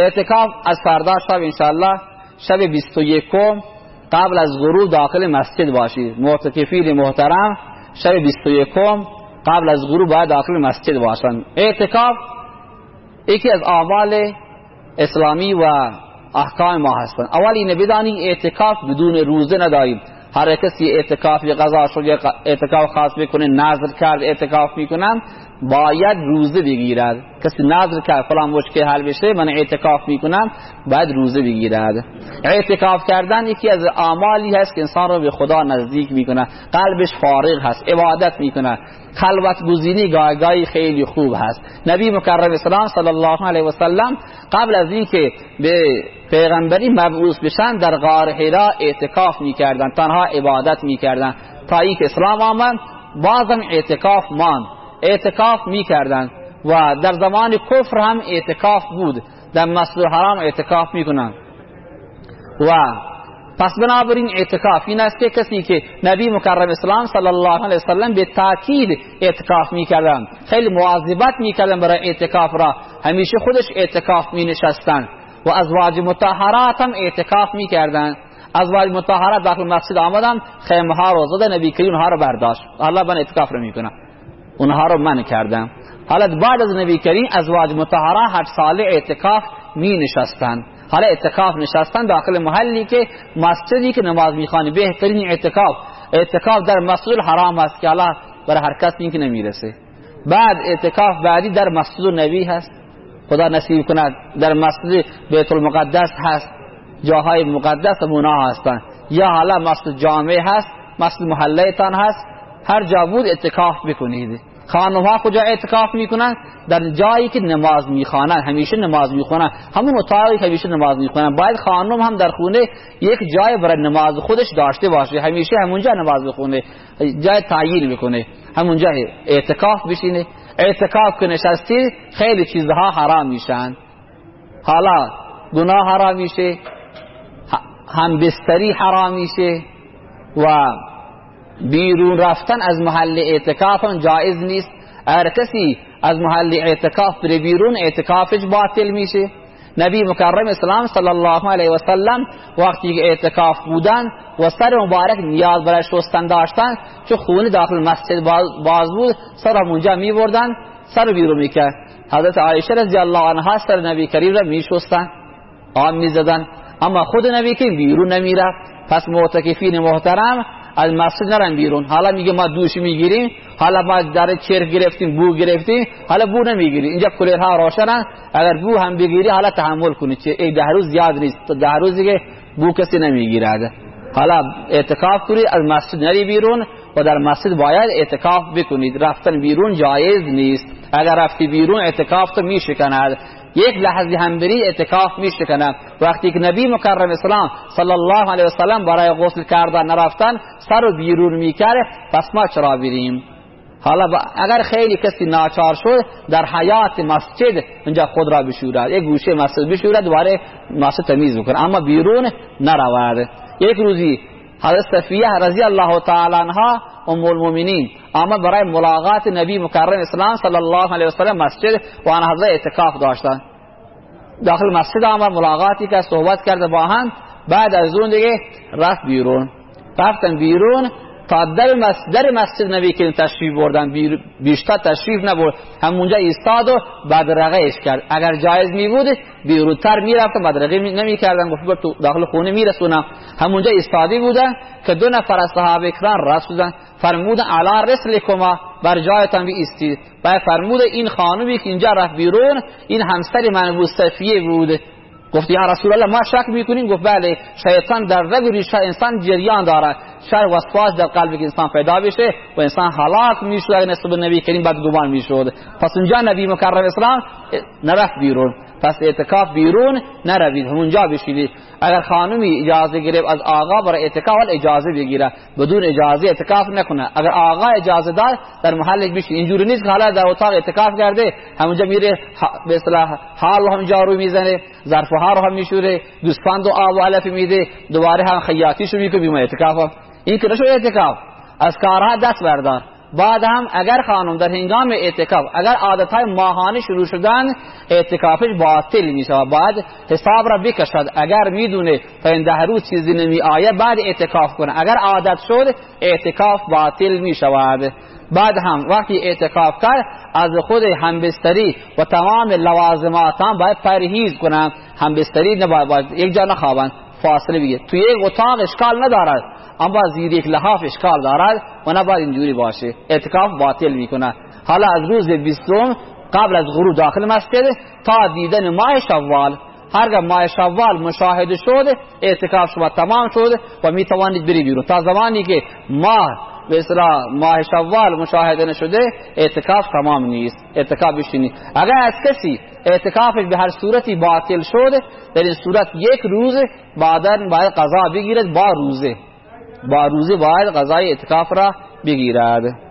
اعتکاف از فردا شب انشاءالله شب 21 قبل از غروب داخل مسجد باشید معتکفین محترم شب 21 قبل از غروب باید داخل مسجد باشند اعتکاف یکی از اعمال اسلامی و احکام ما هستند اول اینه بدانی اعتکاف بدون روزه نداریم. هر کسی اعتکاف یا قضا شد یا اعتکاف خاص بکنه نظر کرد اعتکاف می‌کنم باید روزه بگیرد. کسی نظر کرد فلان مشکل حل بشه من اعتکاف می‌کنم باید روزه بگیرد. اعتکاف کردن یکی از اعمالی هست که انسان رو به خدا نزدیک می‌کنه. قلبش فارغ هست عبادت می‌کنه. خلوت گزینی گاهی خیلی خوب هست. نبی مکرم اسلام صلی الله علیه و سلم قبل از اینکه به پیغمبری مبعوث بشن در غار حرا اعتکاف می‌کردن تنها عبادت می‌کردن. تا اینکه اسلام آمد بازم اعتکاف مان اعتکاف می‌کردن و در زمان کفر هم اعتکاف بود. در مسجد حرام اعتکاف می‌کنن. و پس بنابراین اعتکاف این است که کسی که نبی مکرم اسلام صلی الله علیه وسلم به تاکید اعتکاف می‌کردن خیلی مواظبت می‌کردن برای اعتکاف را همیشه خودش اعتکاف می نشستن و ازواج مطهرات هم اعتکاف می‌کردن. ازواج مطهرات داخل مسجد آمدن خیمه ها رو زده نبی کریم اونها رو برداشت. الله من اعتکاف رو می‌کنم. اونها رو من کردم. حالا بعد از نبی کریم ازواج مطهره هر ساله اعتکاف می نشستن حالا اعتکاف نشستن داخل محلی که مسجدی که نماز می‌خوانی بهترین اعتکاف. اعتکاف در مسجد حرام هست که الله برای هر کس این که نمی‌رسه. بعد اعتکاف بعدی در مسجد نبی هست. خدا نصیب کند در مسجد بیت المقدس هست. جاهای مقدس مونا هستن. یا حالا مسجد جامع هست مسجد محله تان هست. هر جا بود اعتکاف بکنید. خانم ها کجا اعتکاف می‌کنن؟ در جایی که نماز می‌خوانن همیشه نماز می‌خوانن همون اتاقی که همیشه نماز می‌خوانن باید خانم هم در خونه یک جای برای نماز خودش داشته باشه. همیشه همونجا نماز بخونه. جای تعیین بکنه. همونجا اعتکاف بشینه. اعتکاف که نشستی خیلی چیزها حرام میشن. حالا گناه حرام میشه. هم بستری حرام میشه. و بیرون رفتن از محل اعتکاف جایز نیست. اگر کسی از محل اعتکاف بره بیرون اعتکافش باطل میشه. نبی مکرم اسلام صلی الله علیه و سلم وقتی که اعتکاف بودن و سر مبارک نیاز برای شستن داشتن چون خون داخل مسجد باز بود سر اونجا می بردن سر بیرون می‌کرد حضرت عایشه رضی الله عنها سر نبی کریم را می شستن آن می زدن. اما خود نبی کریم بیرون نمی‌رفت پس معتکفین محترم از مسجد نرن بیرون. حالا میگه ما دوش می‌گیریم. حالا ما در چرک گرفتیم بو گرفتیم. حالا بو نمی‌گیریم. اینجا کلیرها روشنن اگر بو هم بگیری حالا تحمل کنید چه؟ ای ده روز زیاد نیست. تو ده روز دیگه بو کسی نمی‌گیرد حالا اعتکاف کنید از مسجد نری بیرون و در مسجد باید اعتکاف بکنید رفتن بیرون جایز نیست. اگر رفتی بیرون اعتکاف تو میشکند. یک لحظه هم بری اعتکاف میشکنه وقتی که نبی مکرم اسلام صلی الله علیه وسلم برای غسل کردن نرفتن سر رو بیرون می‌کرد. پس ما چرا بریم؟ حالا اگر خیلی کسی ناچار شد در حیات مسجد اونجا خود را بشورد. یک گوشه مسجد بشورد دوباره مسجد تمیز بکنه. اما بیرون نرود. یک روزی حضرت صفیه رضی الله تعالی عنها ام المؤمنین آمد برای ملاقات نبی مکرم اسلام صلی الله علیه وسلم مسجد و آن حضرت اعتکاف داشتن. داخل مسجد آمد ملاقاتی که صحبت کرده با هم بعد از اون دیگه رفت بیرون. رفتن بیرون تا در مسجد, در مسجد نبی که تشریف بردن بیشتر تشریف نبرد. همونجا ایستاد و بدرقهش کرد. اگر جایز می بود بیرونتر می رفت بدرقه نمی کردن. گفت داخل خونه می رسونم. همونجا ایستادی بودن که دو نفر از صحابه کرام رسودن فرمودن علا رسلکما بر جایتان بی استید باید فرمود این خانومی که اینجا رفت بیرون این همسر من بود صفیه بود. گفت یا رسول الله ما شک می‌کنیم. گفت بله شیطان در رگ ریشه انسان جریان دارد. شر وسواس در قلب انسان پیدا بشه و انسان هلاک می‌شد اگر نسبت نبی کریم بدگمان می‌شد. پس اونجا نبی مکرم اسلام نرفت بیرون. پس اعتکاف بیرون نروید همونجا بشینید. اگر خانمی اجازه گرفت از آقا برای اعتکاف اجازه بگیره. بدون اجازه اعتکاف نکنه. اگر آقا اجازه داد در محل بشین. اینجوری نیست که حالا در اتاق اعتکاف کرده همونجا میره به اصطلاح حال هم جارو می‌زنه ظرف ها رو هم میشوره گوسفند و آب و علف میده دوباره هم خیاطیشو می‌کنه بیمه اعتکاف این که نشو اعتکاف. از کارها دست بردار. بعد هم اگر خانم در هنگام اعتکاف اگر عادت های ماهانه شروع شدن اعتکافش باطل می شود بعد حساب را بکشد. اگر می‌دونه تا این ده روز چیزی نمی آید بعد اعتکاف کنه. اگر عادت شد اعتکاف باطل می شود بعد هم وقتی اعتکاف کرد از خود همبستری و تمام لوازمات هم باید پرهیز کنم همبستری نباید باید یک جا نخوابند. فاصله بگیر تو یک اتاق اشکال ندارد. اما زیر یک لحاف اشکال دارد و نباید اینجوری باشه اعتکاف باطل می‌کنه حالا از روز بیستم قبل از غروب داخل مسجد تا دیدن ماه شوال هرگاه ماه شوال مشاهده شد اعتکاف شما تمام شد و می توانید بری بیرون تا زمانی که ماه به اصطلاح ماه شوال مشاهده نشده اعتکاف تمام نیست اعتکاف بشینی اگر از کسی اعتکافش به هر صورتی باطل شده در این صورت یک روز بعدا باید قضا بگیرد با روزه با روزه باید قضای اعتکاف را بگیرد.